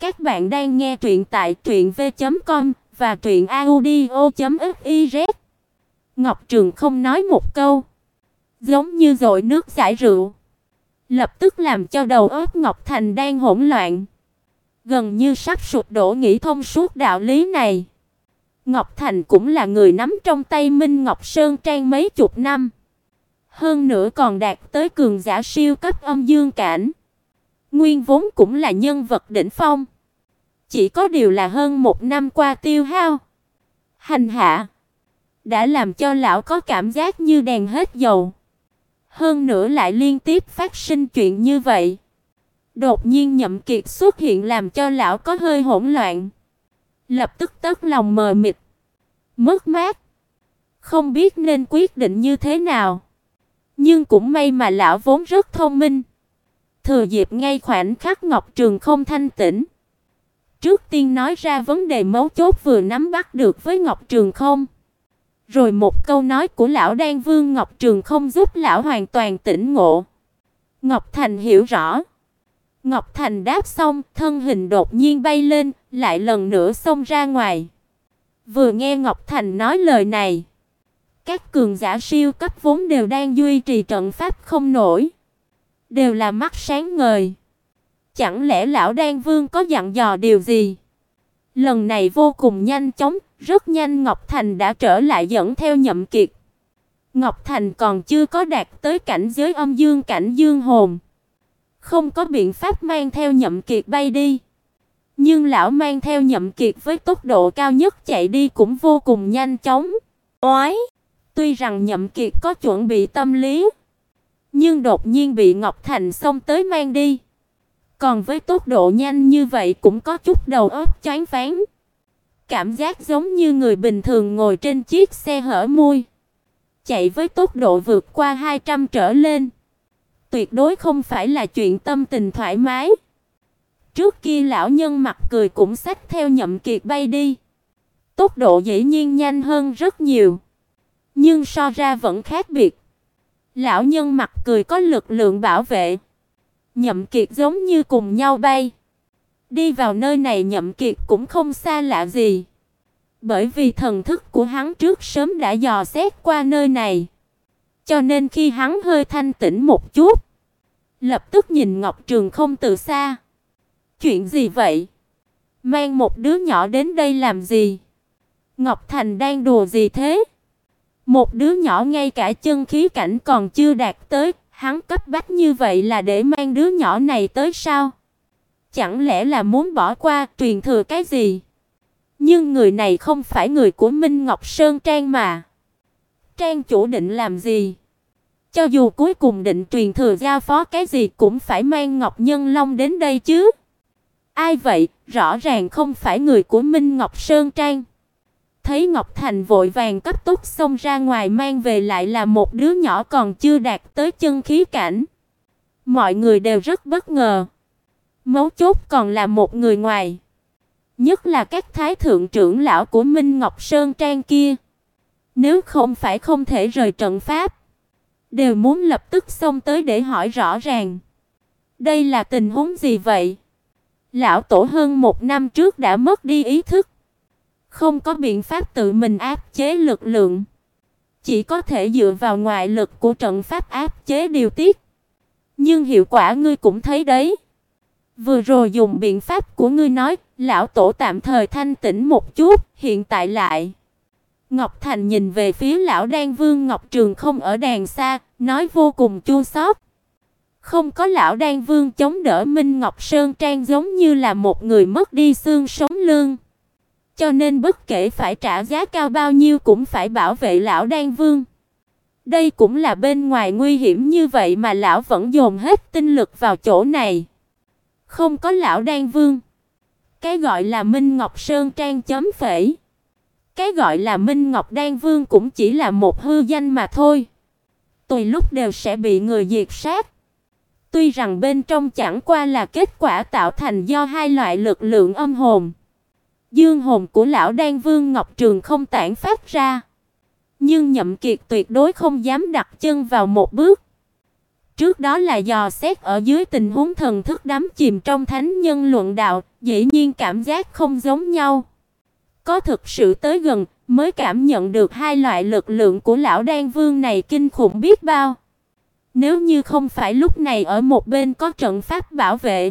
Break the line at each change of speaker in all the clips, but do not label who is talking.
Các bạn đang nghe truyện tại truyệnv.com và truyệnaudio.fiz. Ngọc Trường không nói một câu, giống như dội nước giải rượu, lập tức làm cho đầu óc Ngọc Thành đang hỗn loạn, gần như sắp sụp đổ nghĩ thông suốt đạo lý này. Ngọc Thành cũng là người nắm trong tay Minh Ngọc Sơn Trang mấy chục năm, hơn nữa còn đạt tới cường giả siêu cấp âm dương cảnh. Nguyên vốn cũng là nhân vật đỉnh phong. Chỉ có điều là hơn một năm qua tiêu hao, hành hạ, đã làm cho lão có cảm giác như đèn hết dầu. Hơn nữa lại liên tiếp phát sinh chuyện như vậy. Đột nhiên Nhậm Kiệt xuất hiện làm cho lão có hơi hỗn loạn. Lập tức tất lòng mờ mịt, mất mát, không biết nên quyết định như thế nào. Nhưng cũng may mà lão vốn rất thông minh. Thừa dịp ngay khoảnh khắc Ngọc Trường không thanh tĩnh, trước tiên nói ra vấn đề mấu chốt vừa nắm bắt được với Ngọc Trường không. Rồi một câu nói của lão Đan Vương Ngọc Trường không giúp lão hoàn toàn tỉnh ngộ. Ngọc Thành hiểu rõ. Ngọc Thành đáp xong, thân hình đột nhiên bay lên, lại lần nữa xông ra ngoài. Vừa nghe Ngọc Thành nói lời này, các cường giả siêu cấp vốn đều đang duy trì trận pháp không nổi đều là mắt sáng ngời. Chẳng lẽ lão Đan Vương có dặn dò điều gì? Lần này vô cùng nhanh chóng, rất nhanh Ngọc Thành đã trở lại dẫn theo Nhậm Kiệt. Ngọc Thành còn chưa có đạt tới cảnh giới âm dương cảnh dương hồn, không có biện pháp mang theo Nhậm Kiệt bay đi. Nhưng lão mang theo Nhậm Kiệt với tốc độ cao nhất chạy đi cũng vô cùng nhanh chóng. Oái, tuy rằng Nhậm Kiệt có chuẩn bị tâm lý, nhưng đột nhiên bị Ngọc Thành xông tới mang đi. Còn với tốc độ nhanh như vậy cũng có chút đầu óc choáng váng. Cảm giác giống như người bình thường ngồi trên chiếc xe hở mui, chạy với tốc độ vượt qua 200 trở lên. Tuyệt đối không phải là chuyện tâm tình thoải mái. Trước kia lão nhân mặt cười cũng xách theo Nhậm Kiệt bay đi. Tốc độ dĩ nhiên nhanh hơn rất nhiều, nhưng so ra vẫn khác biệt. Lão nhân mặt cười có lực lượng bảo vệ. Nhậm Kiệt giống như cùng nhau bay. Đi vào nơi này Nhậm Kiệt cũng không xa lạ gì. Bởi vì thần thức của hắn trước sớm đã dò xét qua nơi này. Cho nên khi hắn hơi thanh tĩnh một chút, lập tức nhìn Ngọc Trường không từ xa. Chuyện gì vậy? Mang một đứa nhỏ đến đây làm gì? Ngọc Thành đang đùa gì thế? Một đứa nhỏ ngay cả chân khí cảnh còn chưa đạt tới, hắn cấp bách như vậy là để mang đứa nhỏ này tới sao? Chẳng lẽ là muốn bỏ qua truyền thừa cái gì? Nhưng người này không phải người của Minh Ngọc Sơn Trang mà. Trang chủ định làm gì? Cho dù cuối cùng định truyền thừa giao phó cái gì cũng phải mang Ngọc Nhân Long đến đây chứ. Ai vậy? Rõ ràng không phải người của Minh Ngọc Sơn Trang thấy Ngọc Thành vội vàng cấp tốc xông ra ngoài mang về lại là một đứa nhỏ còn chưa đạt tới chân khí cảnh. Mọi người đều rất bất ngờ. Mấu chốt còn là một người ngoài. Nhất là các thái thượng trưởng lão của Minh Ngọc Sơn Trang kia. Nếu không phải không thể rời trận pháp, đều muốn lập tức xông tới để hỏi rõ ràng. Đây là tình huống gì vậy? Lão tổ hơn một năm trước đã mất đi ý thức không có biện pháp tự mình áp chế lực lượng, chỉ có thể dựa vào ngoại lực của trận pháp áp chế điều tiết. Nhưng hiệu quả ngươi cũng thấy đấy. Vừa rồi dùng biện pháp của ngươi nói, lão tổ tạm thời thanh tĩnh một chút, hiện tại lại. Ngọc Thành nhìn về phía lão Đan Vương Ngọc Trường không ở đàn xa, nói vô cùng chua xót. Không có lão Đan Vương chống đỡ Minh Ngọc Sơn Trang giống như là một người mất đi xương sống lưng. Cho nên bất kể phải trả giá cao bao nhiêu cũng phải bảo vệ lão Đan Vương. Đây cũng là bên ngoài nguy hiểm như vậy mà lão vẫn dồn hết tinh lực vào chỗ này. Không có lão Đan Vương, cái gọi là Minh Ngọc Sơn Trang chấm phẩy. Cái gọi là Minh Ngọc Đan Vương cũng chỉ là một hư danh mà thôi. Tùy lúc đều sẽ bị người diệt sát. Tuy rằng bên trong chẳng qua là kết quả tạo thành do hai loại lực lượng âm hồn. Dương hồn của lão Đan Vương Ngọc Trường không tản phát ra, nhưng Nhậm Kiệt tuyệt đối không dám đặt chân vào một bước. trước đó là dò xét ở dưới tình huống thần thức đắm chìm trong thánh nhân luận đạo, dĩ nhiên cảm giác không giống nhau. Có thực sự tới gần mới cảm nhận được hai loại lực lượng của lão đan vương này kinh khủng biết bao. Nếu như không phải lúc này ở một bên có trận pháp bảo vệ,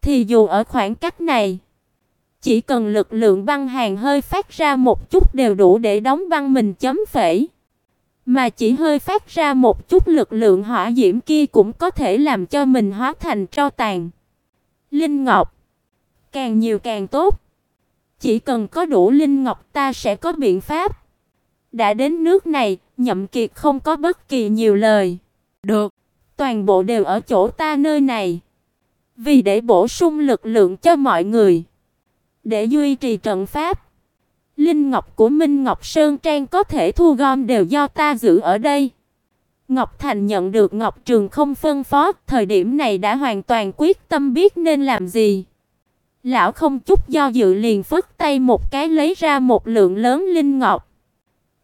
thì dù ở khoảng cách này, chỉ cần lực lượng băng hàng hơi phát ra một chút đều đủ để đóng băng mình chấm phẩy. Mà chỉ hơi phát ra một chút lực lượng hỏa diễm kia cũng có thể làm cho mình hóa thành tro tàn. Linh ngọc, càng nhiều càng tốt. Chỉ cần có đủ linh ngọc ta sẽ có biện pháp. Đã đến nước này, Nhậm Kiệt không có bất kỳ nhiều lời. Được, toàn bộ đều ở chỗ ta nơi này. Vì để bổ sung lực lượng cho mọi người, để duy trì trận pháp, linh ngọc của Minh Ngọc Sơn Trang có thể thu gom đều do ta giữ ở đây. Ngọc Thành nhận được Ngọc Trường không phân phó, thời điểm này đã hoàn toàn quyết tâm biết nên làm gì. Lão không chút do dự liền phất tay một cái lấy ra một lượng lớn linh ngọc.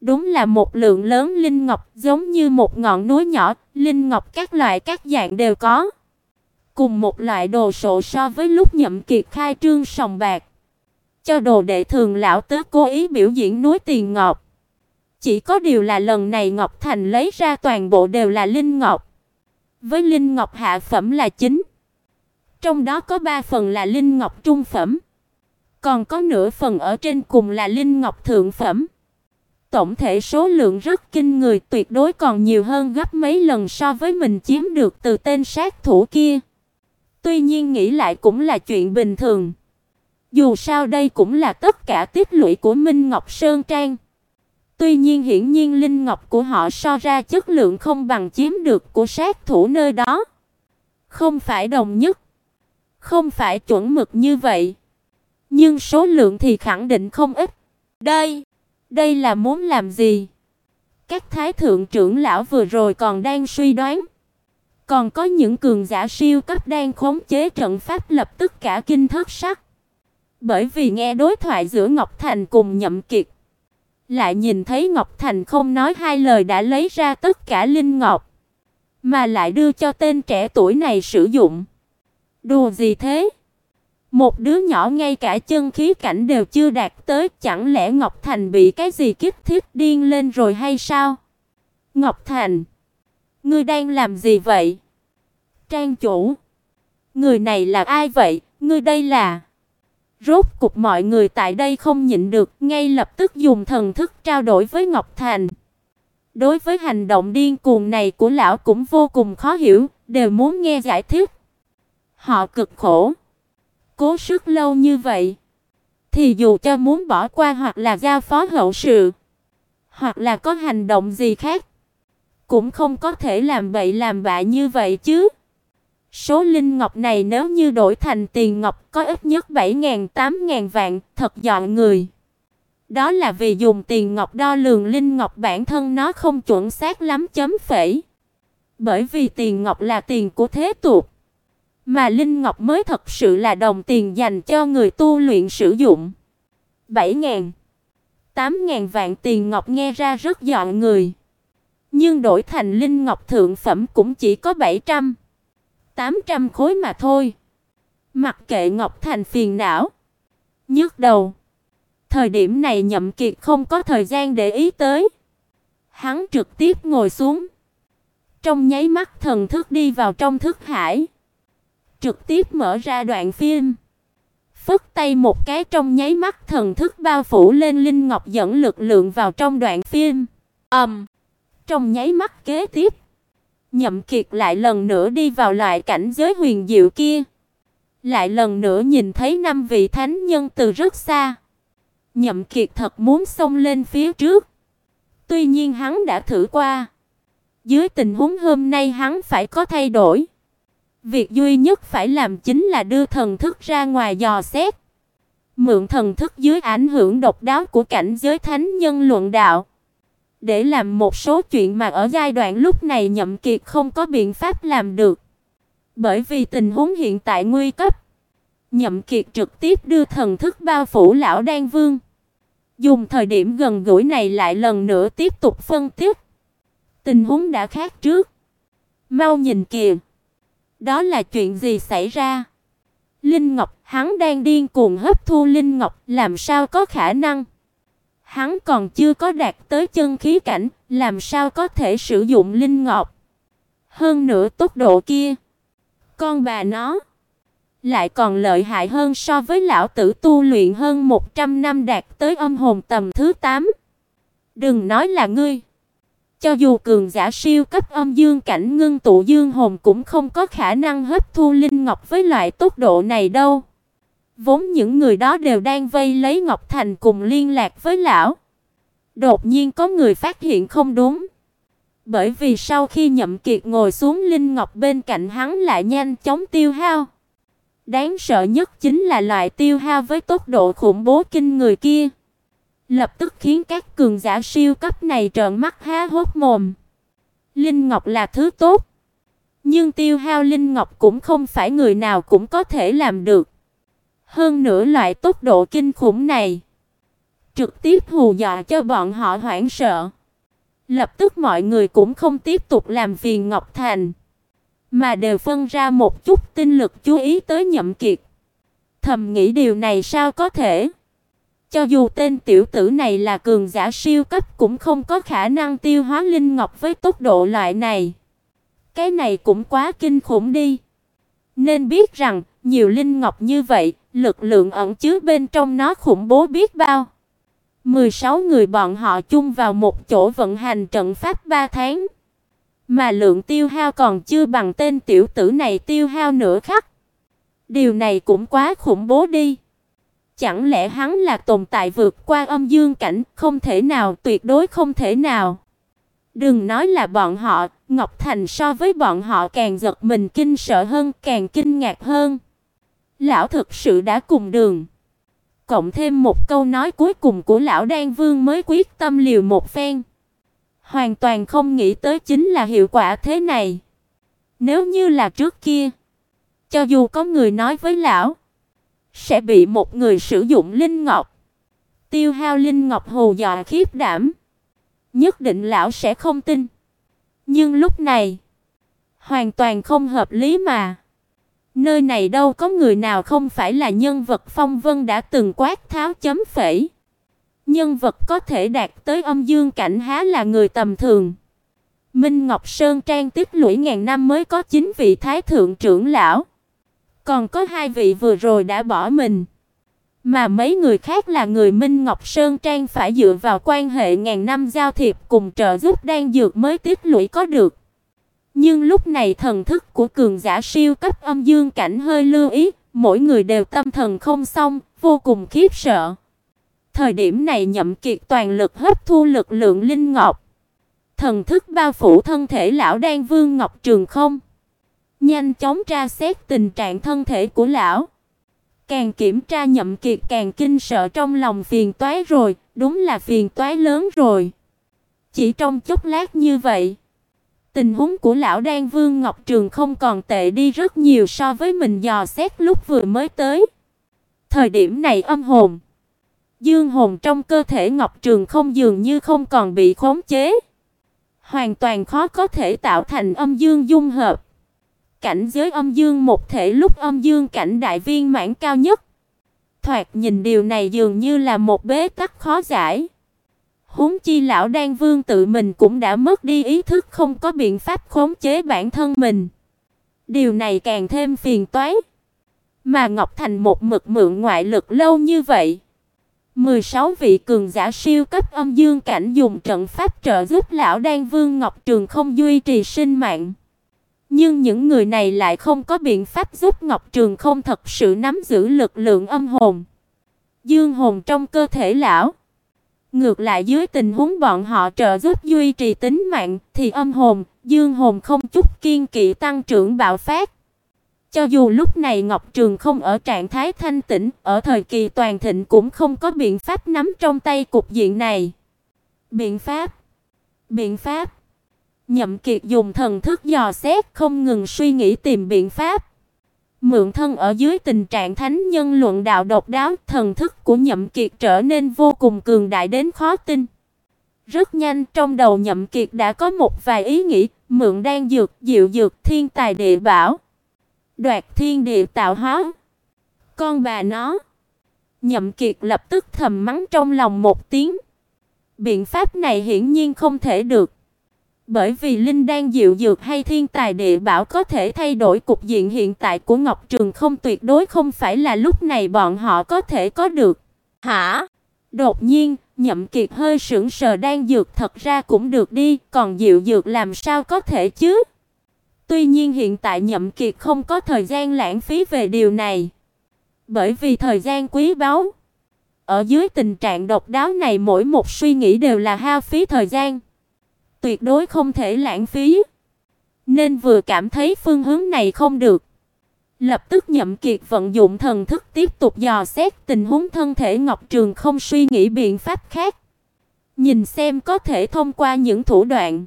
Đúng là một lượng lớn linh ngọc, giống như một ngọn núi nhỏ, linh ngọc các loại các dạng đều có. Cùng một loại đồ sộ so với lúc Nhậm Kiệt khai trương sòng bạc. Cho đồ đệ thường lão tứ cố ý biểu diễn núi tiền ngọc. Chỉ có điều là lần này Ngọc Thành lấy ra toàn bộ đều là linh ngọc. Với linh ngọc hạ phẩm là chính. Trong đó có 3 phần là linh ngọc trung phẩm, còn có nửa phần ở trên cùng là linh ngọc thượng phẩm. Tổng thể số lượng rất kinh người, tuyệt đối còn nhiều hơn gấp mấy lần so với mình chiếm được từ tên sát thủ kia. Tuy nhiên nghĩ lại cũng là chuyện bình thường. Dù sao đây cũng là tất cả tiết lũy của Minh Ngọc Sơn Trang. Tuy nhiên hiển nhiên linh ngọc của họ so ra chất lượng không bằng chiếm được của sát thủ nơi đó. Không phải đồng nhất. Không phải chuẩn mực như vậy, nhưng số lượng thì khẳng định không ít. Đây, đây là muốn làm gì? Các thái thượng trưởng lão vừa rồi còn đang suy đoán, còn có những cường giả siêu cấp đang khống chế trận pháp lập tức cả kinh thất sắc. Bởi vì nghe đối thoại giữa Ngọc Thành cùng Nhậm Kiệt, lại nhìn thấy Ngọc Thành không nói hai lời đã lấy ra tất cả linh ngọc, mà lại đưa cho tên trẻ tuổi này sử dụng. Đùa gì thế? Một đứa nhỏ ngay cả chân khí cảnh đều chưa đạt tới, chẳng lẽ Ngọc Thành bị cái gì kích thích điên lên rồi hay sao? Ngọc Thành, ngươi đang làm gì vậy? Trang chủ, người này là ai vậy? Ngươi đây là? Rốt cục mọi người tại đây không nhịn được, ngay lập tức dùng thần thức trao đổi với Ngọc Thành. Đối với hành động điên cuồng này của lão cũng vô cùng khó hiểu, đều muốn nghe giải thích. Họ cực khổ, cố sức lâu như vậy, thì dù cho muốn bỏ qua hoặc là giao phó hậu sự, hoặc là có hành động gì khác, cũng không có thể làm bậy làm bạ như vậy chứ. Số linh ngọc này nếu như đổi thành tiền ngọc có ít nhất 7.000 8.000 vạn, thật dọn người. Đó là vì dùng tiền ngọc đo lường linh ngọc bản thân nó không chuẩn xác lắm chấm phẩy. Bởi vì tiền ngọc là tiền của thế tục. Mà linh ngọc mới thật sự là đồng tiền dành cho người tu luyện sử dụng. 7.000 8.000 vạn tiền ngọc nghe ra rất dọn người. Nhưng đổi thành linh ngọc thượng phẩm cũng chỉ có 700 800 khối mà thôi. Mặc kệ Ngọc Thành phiền não, nhức đầu. Thời điểm này Nhậm Kiệt không có thời gian để ý tới. Hắn trực tiếp ngồi xuống. Trong nháy mắt thần thức đi vào trong thức hải trực tiếp mở ra đoạn phim. Phất tay một cái trong nháy mắt thần thức bao phủ lên linh ngọc dẫn lực lượng vào trong đoạn phim. Ầm. Um, trong nháy mắt kế tiếp, Nhậm Kiệt lại lần nữa đi vào loại cảnh giới huyền diệu kia. Lại lần nữa nhìn thấy năm vị thánh nhân từ rất xa. Nhậm Kiệt thật muốn xông lên phía trước. Tuy nhiên hắn đã thử qua. Dưới tình huống hôm nay hắn phải có thay đổi. Việc duy nhất phải làm chính là đưa thần thức ra ngoài dò xét. Mượn thần thức dưới ảnh hưởng độc đáo của cảnh giới thánh nhân luận đạo. Để làm một số chuyện mà ở giai đoạn lúc này Nhậm Kiệt không có biện pháp làm được. Bởi vì tình huống hiện tại nguy cấp. Nhậm Kiệt trực tiếp đưa thần thức bao phủ lão Đan Vương. Dùng thời điểm gần gũi này lại lần nữa tiếp tục phân tích. Tình huống đã khác trước. Mau nhìn kìa. Đó là chuyện gì xảy ra? Linh Ngọc, hắn đang điên cuồng hấp thu linh ngọc, làm sao có khả năng? Hắn còn chưa có đạt tới chân khí cảnh, làm sao có thể sử dụng linh ngọc? Hơn nữa tốc độ kia, con bà nó lại còn lợi hại hơn so với lão tử tu luyện hơn 100 năm đạt tới âm hồn tầm thứ 8. Đừng nói là ngươi. Cho dù cường giả siêu cấp âm dương cảnh ngưng tụ dương hồn cũng không có khả năng hấp thu linh ngọc với loại tốc độ này đâu. Vốn những người đó đều đang vây lấy Ngọc Thành cùng liên lạc với lão. Đột nhiên có người phát hiện không đúng. Bởi vì sau khi Nhậm Kiệt ngồi xuống linh ngọc bên cạnh hắn lại nhanh chóng tiêu hao. Đáng sợ nhất chính là loại tiêu hao với tốc độ khủng bố kinh người kia. Lập tức khiến các cường giả siêu cấp này trợn mắt há hốc mồm. Linh ngọc là thứ tốt, nhưng tiêu hao linh ngọc cũng không phải người nào cũng có thể làm được. Hơn nữa loại tốc độ kinh khủng này, trực tiếp hù dọa cho bọn họ hoảng sợ. Lập tức mọi người cũng không tiếp tục làm phiền Ngọc Thành, mà đều phân ra một chút tinh lực chú ý tới Nhậm Kiệt. Thầm nghĩ điều này sao có thể? Cho dù tên tiểu tử này là cường giả siêu cấp cũng không có khả năng tiêu hóa linh ngọc với tốc độ loại này. Cái này cũng quá kinh khủng đi. Nên biết rằng, nhiều linh ngọc như vậy, lực lượng ẩn chứa bên trong nó khủng bố biết bao. 16 người bọn họ chung vào một chỗ vận hành trận pháp 3 tháng, mà lượng tiêu hao còn chưa bằng tên tiểu tử này tiêu hao nửa khắc. Điều này cũng quá khủng bố đi. Chẳng lẽ hắn là tồn tại vượt qua âm dương cảnh, không thể nào, tuyệt đối không thể nào. Đừng nói là bọn họ, Ngọc Thành so với bọn họ càng giật mình kinh sợ hơn, càng kinh ngạc hơn. Lão thực sự đã cùng đường. Cộng thêm một câu nói cuối cùng của lão Đan Vương mới quyết tâm liều một phen. Hoàn toàn không nghĩ tới chính là hiệu quả thế này. Nếu như là trước kia, cho dù có người nói với lão, sẽ bị một người sử dụng linh ngọc, tiêu hao linh ngọc hù dọa khiếp đảm, nhất định lão sẽ không tin. Nhưng lúc này, hoàn toàn không hợp lý mà. Nơi này đâu có người nào không phải là nhân vật phong vân đã từng quát tháo chấm phẩy. Nhân vật có thể đạt tới âm dương cảnh há là người tầm thường. Minh Ngọc Sơn Trang tích lũy ngàn năm mới có 9 vị thái thượng trưởng lão. Còn có hai vị vừa rồi đã bỏ mình. Mà mấy người khác là người Minh Ngọc Sơn Trang phải dựa vào quan hệ ngàn năm giao thiệp cùng trợ giúp đang dược mới tích lũy có được. Nhưng lúc này thần thức của cường giả siêu cấp âm dương cảnh hơi lưu ý, mỗi người đều tâm thần không xong, vô cùng khiếp sợ. Thời điểm này Nhậm Kiệt toàn lực hấp thu lực lượng linh ngọc. Thần thức bao phủ thân thể lão Đan Vương Ngọc Trường Không, nhanh chóng tra xét tình trạng thân thể của lão. Càng kiểm tra Nhậm Kiệt càng kinh sợ trong lòng phiền toái rồi, đúng là phiền toái lớn rồi. Chỉ trong chốc lát như vậy, Tình huống của lão Đan Vương Ngọc Trường không còn tệ đi rất nhiều so với mình dò xét lúc vừa mới tới. Thời điểm này âm hồn, dương hồn trong cơ thể Ngọc Trường không dường như không còn bị khống chế, hoàn toàn khó có thể tạo thành âm dương dung hợp. Cảnh giới âm dương một thể lúc âm dương cảnh đại viên mãn cao nhất. Thoạt nhìn điều này dường như là một bế tắc khó giải. Huống chi lão Đan Vương tự mình cũng đã mất đi ý thức không có biện pháp khống chế bản thân mình. Điều này càng thêm phiền toái. Mà Ngọc Thành một mực mượn ngoại lực lâu như vậy, 16 vị cường giả siêu cấp âm dương cảnh dùng trận pháp trợ giúp lão Đan Vương Ngọc Trường không duy trì sinh mạng. Nhưng những người này lại không có biện pháp giúp Ngọc Trường không thật sự nắm giữ lực lượng âm hồn, dương hồn trong cơ thể lão. Ngược lại dưới tình huống bọn họ trợ giúp duy trì tính mạng thì âm hồn, dương hồn không chút kiên kỵ tăng trưởng bạo phát. Cho dù lúc này Ngọc Trường không ở trạng thái thanh tĩnh, ở thời kỳ toàn thịnh cũng không có biện pháp nắm trong tay cục diện này. Biện pháp? Biện pháp? Nhậm Kiệt dùng thần thức dò xét, không ngừng suy nghĩ tìm biện pháp. Mượn thân ở dưới tình trạng thánh nhân luận đạo độc đáo, thần thức của Nhậm Kiệt trở nên vô cùng cường đại đến khó tin. Rất nhanh trong đầu Nhậm Kiệt đã có một vài ý nghĩ, mượn đan dược, diệu dược, thiên tài địa bảo, đoạt thiên địa tạo hóa. Con bà nó. Nhậm Kiệt lập tức thầm mắng trong lòng một tiếng. Biện pháp này hiển nhiên không thể được. Bởi vì linh đan diệu dược hay thiên tài địa bảo có thể thay đổi cục diện hiện tại của Ngọc Trường không tuyệt đối không phải là lúc này bọn họ có thể có được. Hả? Đột nhiên, Nhậm Kiệt hơi sững sờ đan dược thật ra cũng được đi, còn diệu dược làm sao có thể chứ? Tuy nhiên hiện tại Nhậm Kiệt không có thời gian lãng phí về điều này. Bởi vì thời gian quý báu. Ở dưới tình trạng độc đáo này mỗi một suy nghĩ đều là hao phí thời gian. Tuyệt đối không thể lãng phí. Nên vừa cảm thấy phương hướng này không được. Lập tức Nhậm Kiệt vận dụng thần thức tiếp tục dò xét tình huống thân thể Ngọc Trường không suy nghĩ biện pháp khác. Nhìn xem có thể thông qua những thủ đoạn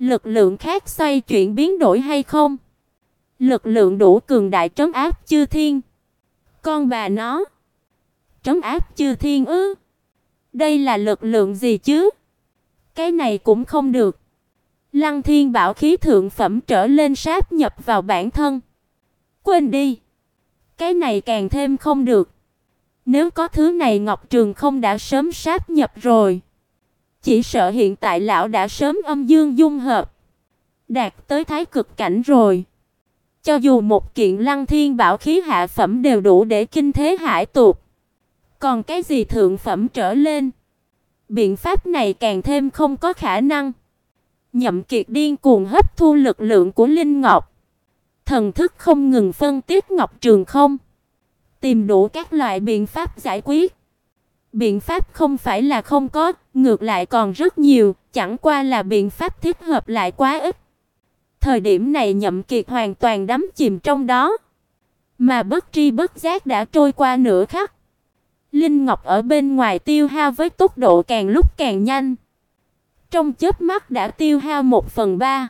lực lượng khác xoay chuyển biến đổi hay không. Lực lượng đủ cường đại trấn áp chư thiên. Con bà nó. Trấn áp chư thiên ư? Đây là lực lượng gì chứ? Cái này cũng không được. Lăng Thiên bảo khí thượng phẩm trở lên sáp nhập vào bản thân. Quên đi. Cái này càng thêm không được. Nếu có thứ này Ngọc Trường không đã sớm sáp nhập rồi. Chỉ sợ hiện tại lão đã sớm âm dương dung hợp, đạt tới thái cực cảnh rồi. Cho dù một kiện Lăng Thiên bảo khí hạ phẩm đều đủ để kinh thế hải tục, Còn cái gì thượng phẩm trở lên? Biện pháp này càng thêm không có khả năng. Nhậm Kiệt điên cuồng hấp thu lực lượng của Linh Ngọc. Thần thức không ngừng phân tích Ngọc Trường không, tìm đủ các loại biện pháp giải quyết. Biện pháp không phải là không có, ngược lại còn rất nhiều, chẳng qua là biện pháp thích hợp lại quá ít. Thời điểm này Nhậm Kiệt hoàn toàn đắm chìm trong đó, mà bất tri bất giác đã trôi qua nửa khắc. Linh Ngọc ở bên ngoài tiêu hao với tốc độ càng lúc càng nhanh. Trong chớp mắt đã tiêu hao một phần ba,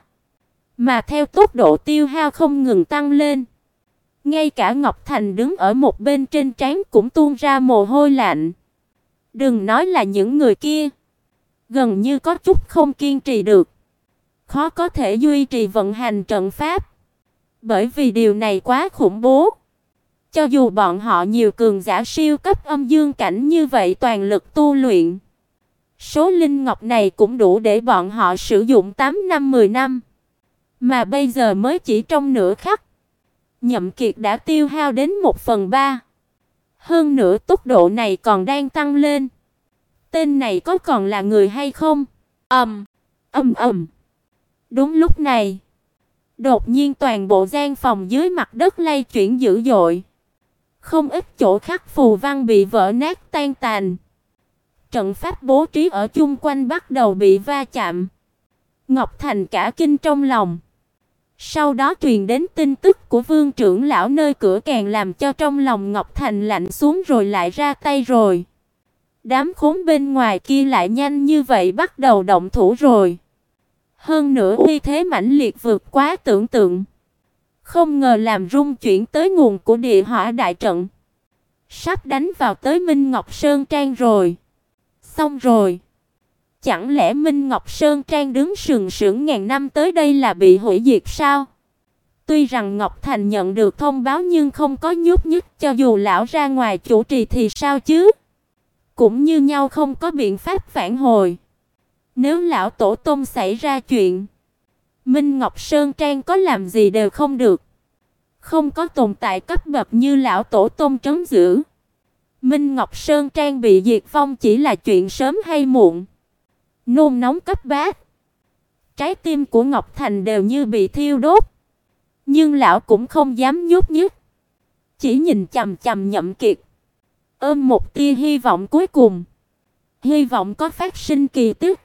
mà theo tốc độ tiêu hao không ngừng tăng lên. Ngay cả Ngọc Thành đứng ở một bên trên trán cũng tuôn ra mồ hôi lạnh. Đừng nói là những người kia, gần như có chút không kiên trì được. Khó có thể duy trì vận hành trận pháp, bởi vì điều này quá khủng bố. Cho dù bọn họ nhiều cường giả siêu cấp âm dương cảnh như vậy toàn lực tu luyện, số linh ngọc này cũng đủ để bọn họ sử dụng 8 năm 10 năm. Mà bây giờ mới chỉ trong nửa khắc, Nhậm Kiệt đã tiêu hao đến 1 phần 3. Hơn nữa tốc độ này còn đang tăng lên. Tên này có còn là người hay không? Ầm, ầm ầm. Đúng lúc này, đột nhiên toàn bộ gian phòng dưới mặt đất lay chuyển dữ dội. Không ít chỗ khắc phù văn bị vỡ nát tan tành. Trận pháp bố trí ở chung quanh bắt đầu bị va chạm. Ngọc Thành cả kinh trong lòng. Sau đó truyền đến tin tức của Vương trưởng lão nơi cửa càng làm cho trong lòng Ngọc Thành lạnh xuống rồi lại ra tay rồi. Đám khốn bên ngoài kia lại nhanh như vậy bắt đầu động thủ rồi. Hơn nữa uy thế mãnh liệt vượt quá tưởng tượng. Không ngờ làm rung chuyển tới nguồn của địa hỏa đại trận. Sắp đánh vào tới Minh Ngọc Sơn Trang rồi. Xong rồi. Chẳng lẽ Minh Ngọc Sơn Trang đứng sừng sững ngàn năm tới đây là bị hủy diệt sao? Tuy rằng Ngọc Thành nhận được thông báo nhưng không có nhúc nhích, cho dù lão ra ngoài chủ trì thì sao chứ? Cũng như nhau không có biện pháp phản hồi. Nếu lão tổ tông xảy ra chuyện, Minh Ngọc Sơn Trang có làm gì đều không được. Không có tồn tại cấp bậc như lão tổ tông trấn giữ. Minh Ngọc Sơn Trang bị diệt vong chỉ là chuyện sớm hay muộn nôn nóng cấp bách. Trái tim của Ngọc Thành đều như bị thiêu đốt. Nhưng lão cũng không dám nhúc nhích, chỉ nhìn chằm chằm Nhậm Kiệt, ôm một tia hy vọng cuối cùng, hy vọng có phát sinh kỳ tích.